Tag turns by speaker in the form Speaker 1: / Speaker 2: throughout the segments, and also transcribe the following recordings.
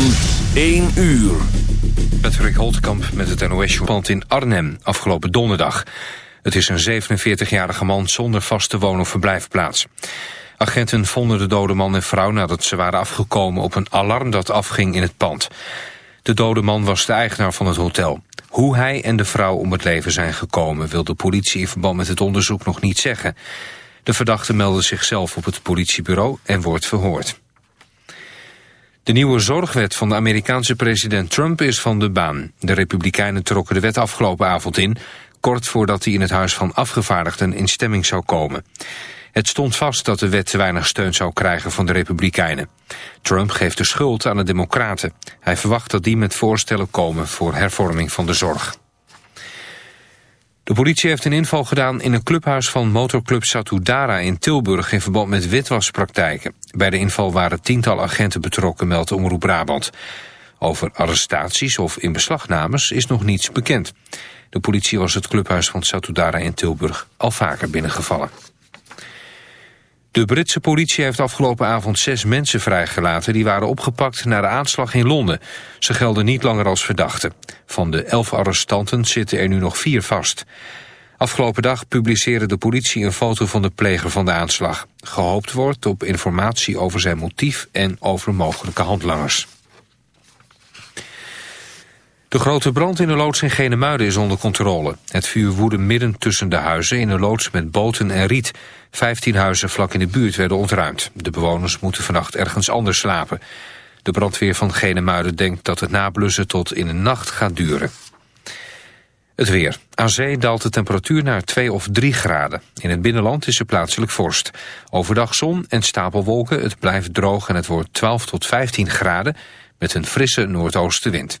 Speaker 1: van 1 uur.
Speaker 2: Patrick Holtkamp met het NOS-jourpand in Arnhem afgelopen donderdag. Het is een 47-jarige man zonder vaste woon- of verblijfplaats. Agenten vonden de dode man en vrouw nadat ze waren afgekomen op een alarm dat afging in het pand. De dode man was de eigenaar van het hotel. Hoe hij en de vrouw om het leven zijn gekomen wil de politie in verband met het onderzoek nog niet zeggen. De verdachte meldde zichzelf op het politiebureau en wordt verhoord. De nieuwe zorgwet van de Amerikaanse president Trump is van de baan. De Republikeinen trokken de wet afgelopen avond in... kort voordat hij in het Huis van Afgevaardigden in stemming zou komen. Het stond vast dat de wet te weinig steun zou krijgen van de Republikeinen. Trump geeft de schuld aan de Democraten. Hij verwacht dat die met voorstellen komen voor hervorming van de zorg. De politie heeft een inval gedaan in een clubhuis van motorclub Satudara in Tilburg in verband met witwaspraktijken. Bij de inval waren tientallen agenten betrokken, meldt Omroep Brabant. Over arrestaties of inbeslagnames is nog niets bekend. De politie was het clubhuis van Satudara in Tilburg al vaker binnengevallen. De Britse politie heeft afgelopen avond zes mensen vrijgelaten... die waren opgepakt na de aanslag in Londen. Ze gelden niet langer als verdachten. Van de elf arrestanten zitten er nu nog vier vast. Afgelopen dag publiceerde de politie een foto van de pleger van de aanslag. Gehoopt wordt op informatie over zijn motief en over mogelijke handlangers. De grote brand in de loods in Genemuiden is onder controle. Het vuur woedde midden tussen de huizen in een loods met boten en riet. Vijftien huizen vlak in de buurt werden ontruimd. De bewoners moeten vannacht ergens anders slapen. De brandweer van Genemuiden denkt dat het nablussen tot in de nacht gaat duren. Het weer. Aan zee daalt de temperatuur naar 2 of 3 graden. In het binnenland is er plaatselijk vorst. Overdag zon en stapelwolken. Het blijft droog en het wordt 12 tot 15 graden... met een frisse noordoostenwind.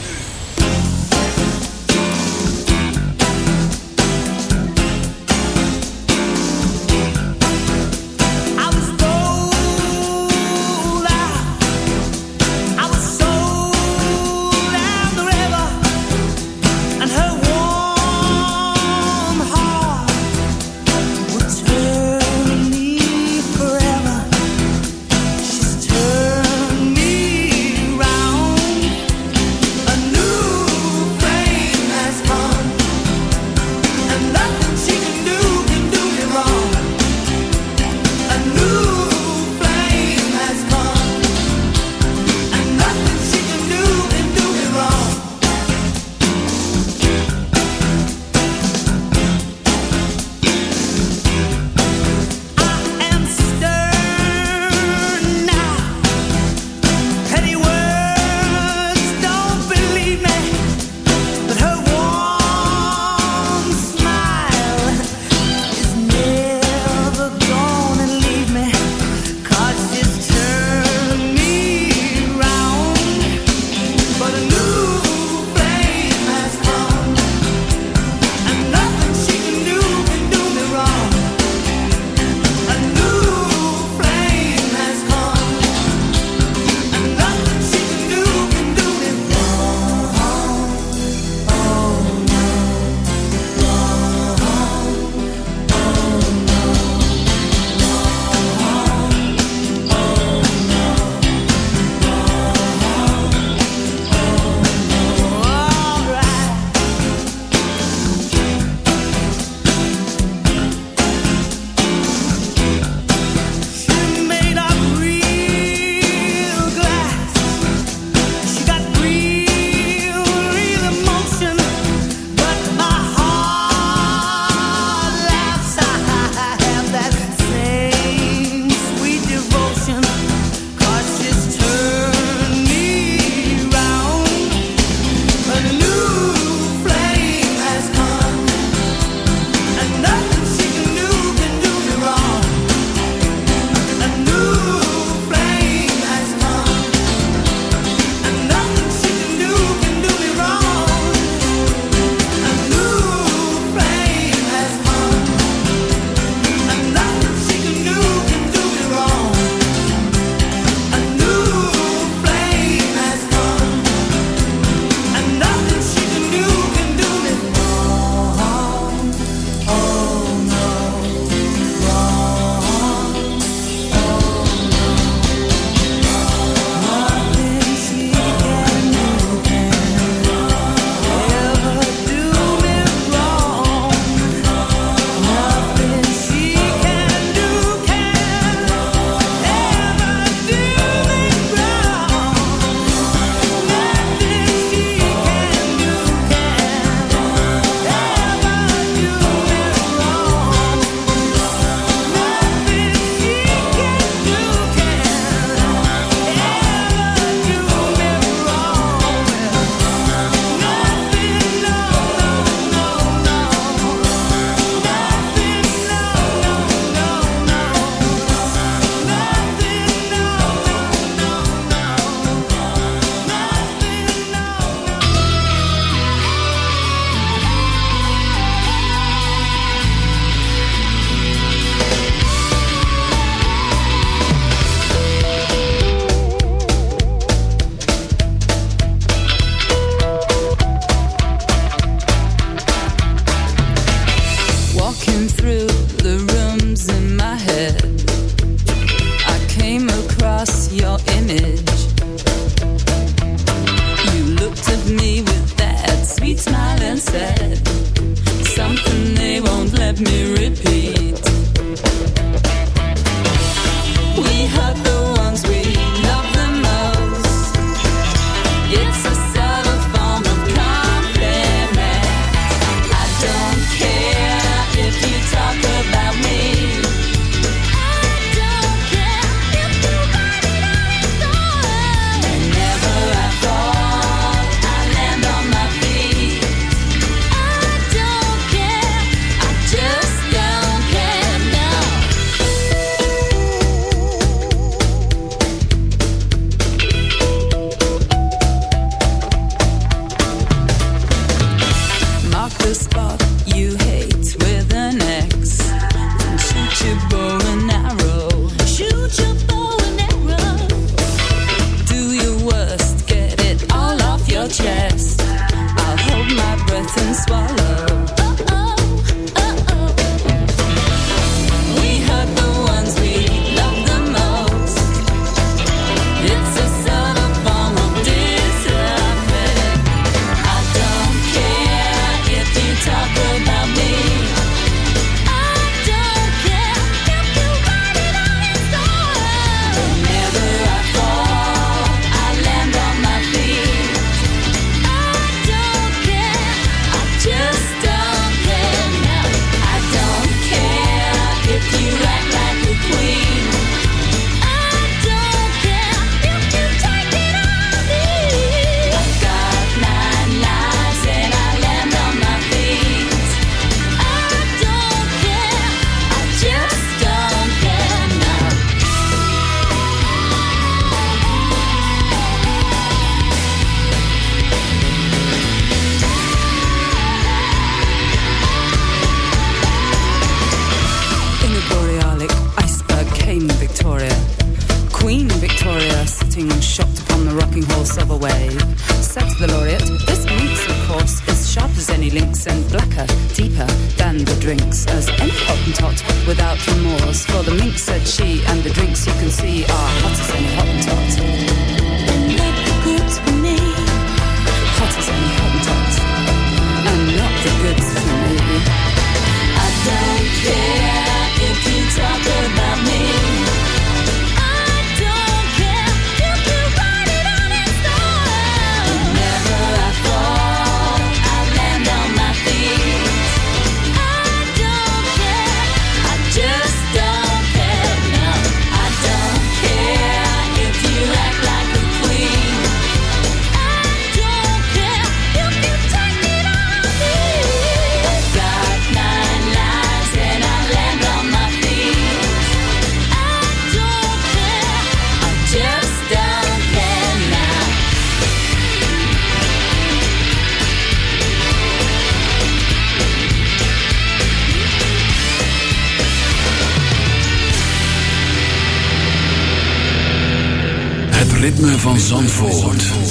Speaker 1: Van Zandvoort.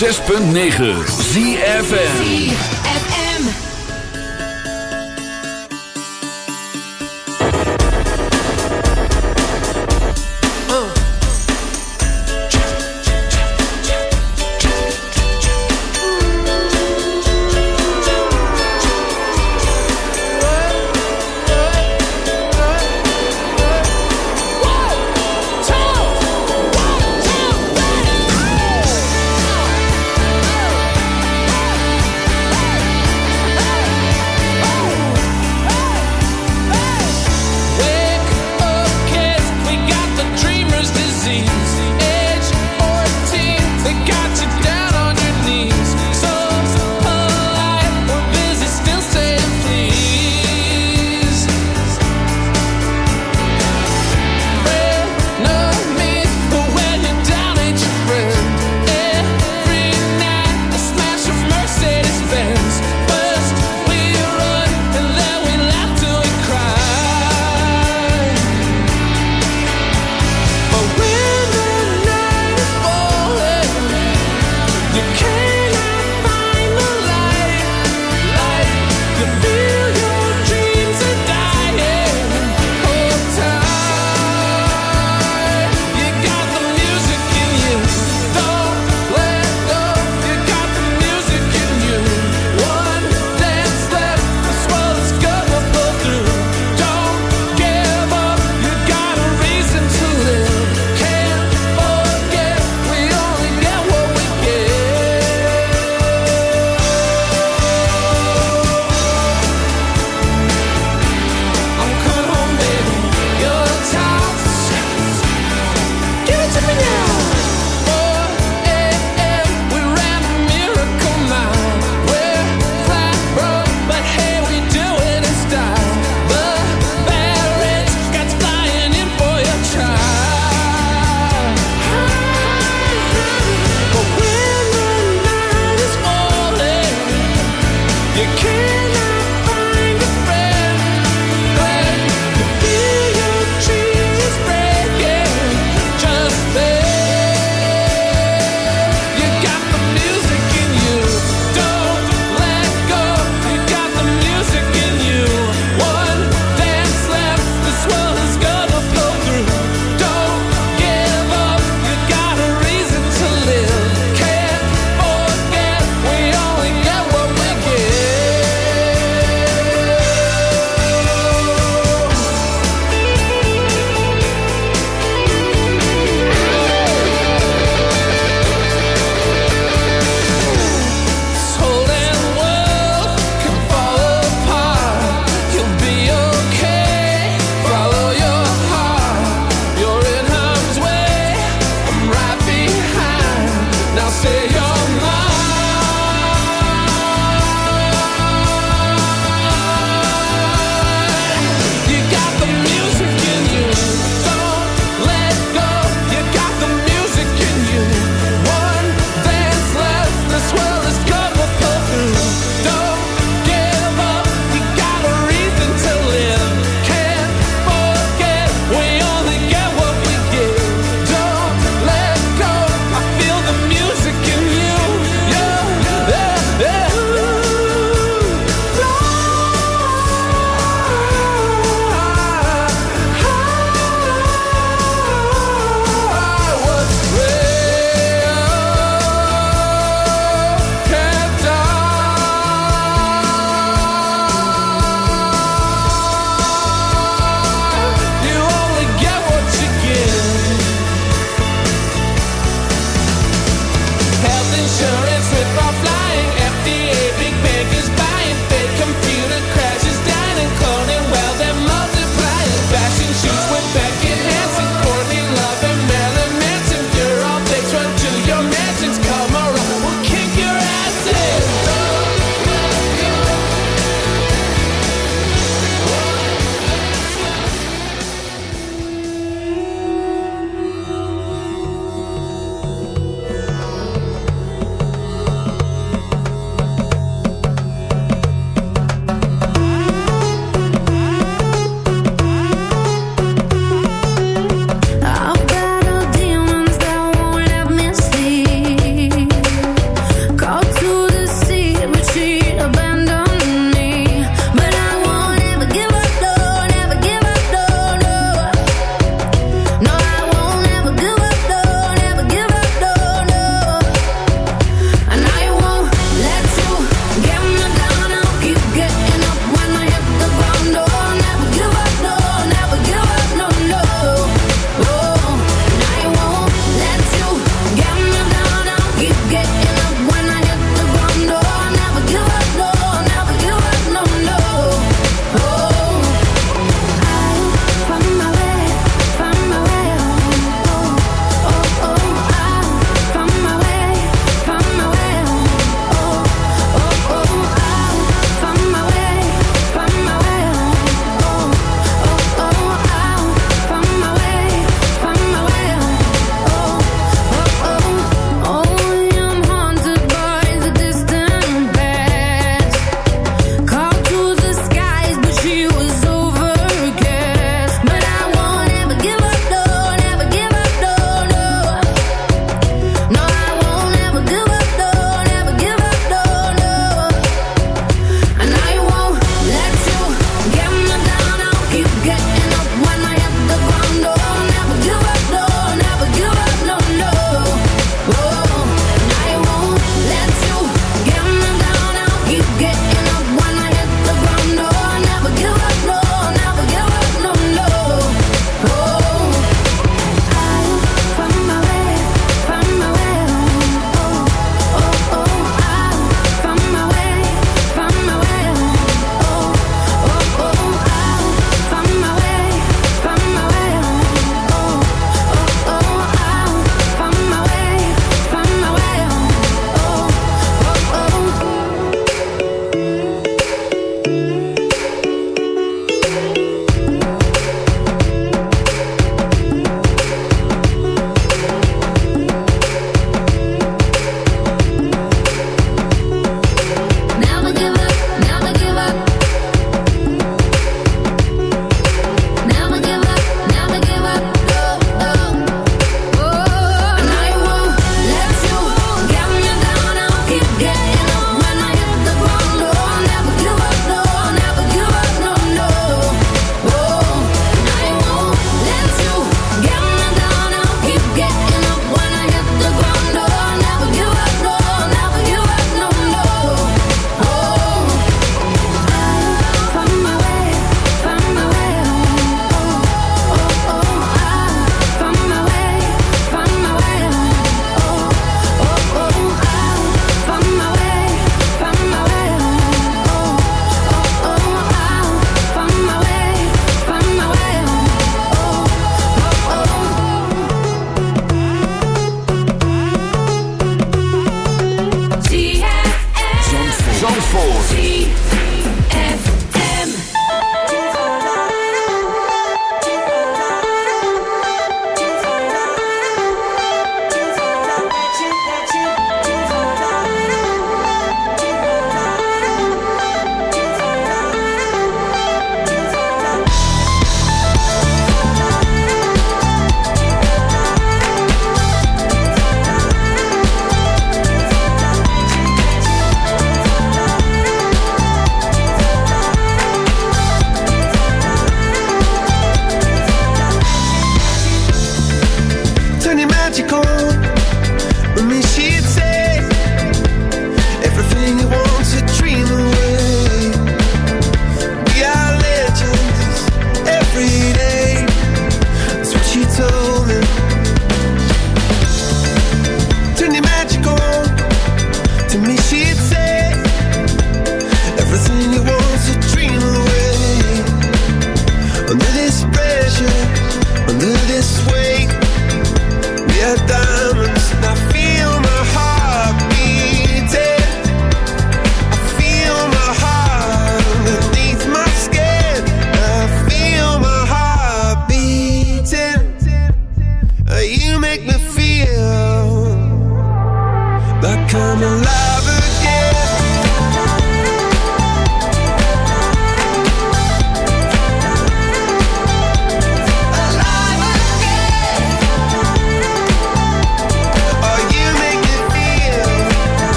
Speaker 3: 106.9
Speaker 4: ZFN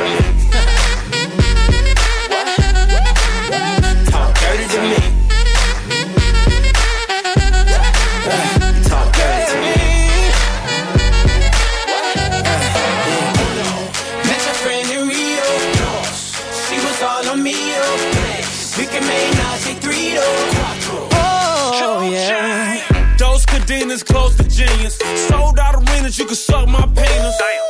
Speaker 5: Talk dirty to me. Talk dirty to me. You talk dirty to me.
Speaker 6: Met your friend in Rio. She was all on me. We can make Nazi three Oh, yeah.
Speaker 7: Those cadenas close to genius. Sold out arenas, you can suck my penis.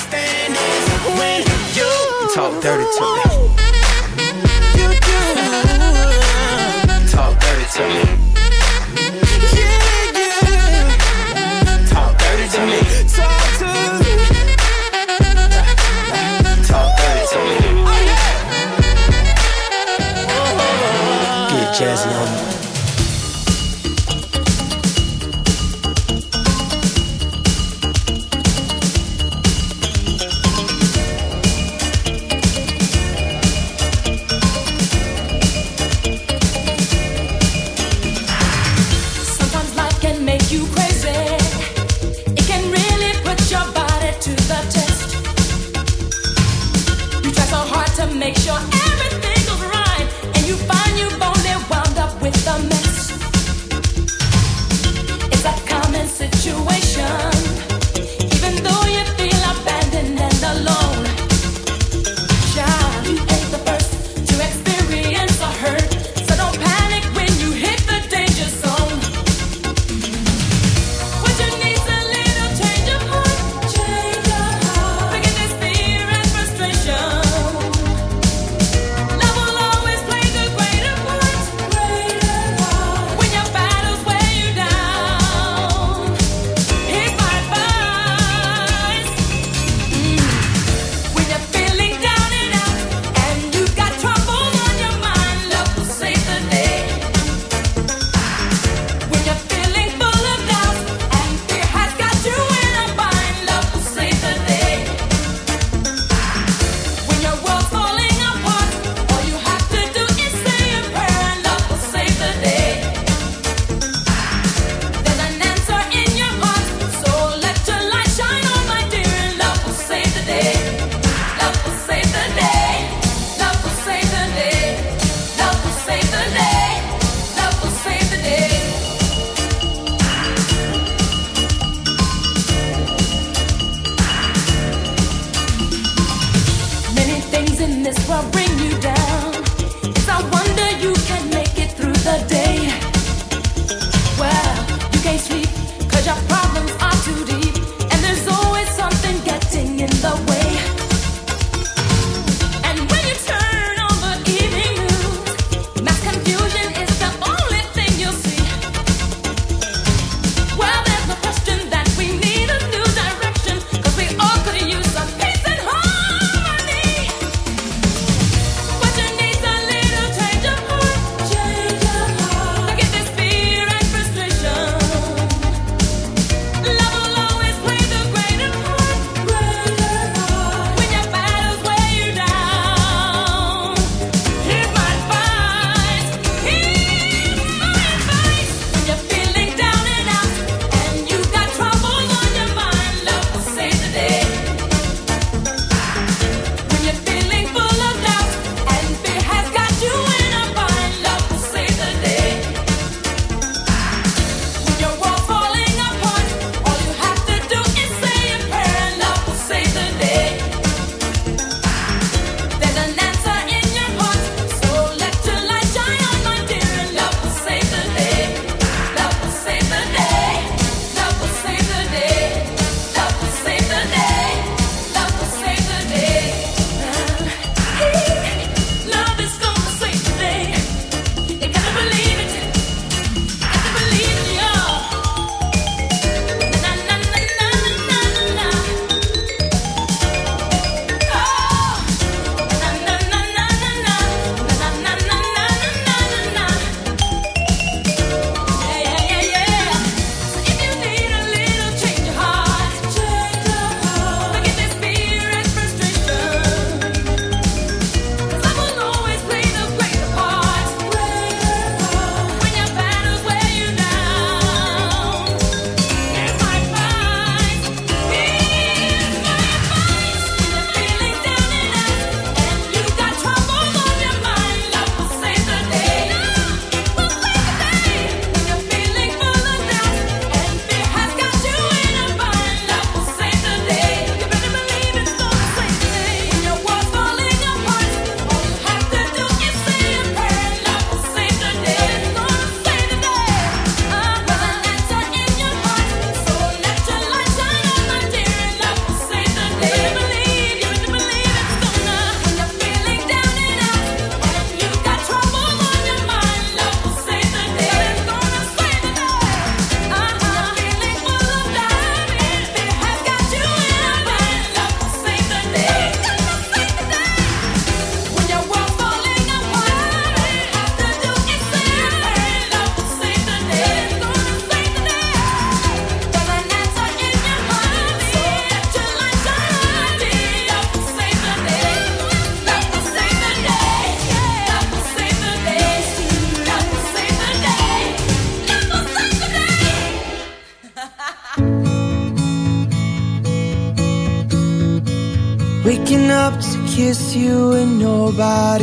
Speaker 6: understand is when you
Speaker 5: You talk dirty to me.
Speaker 6: You do.
Speaker 5: You talk dirty to me. as well.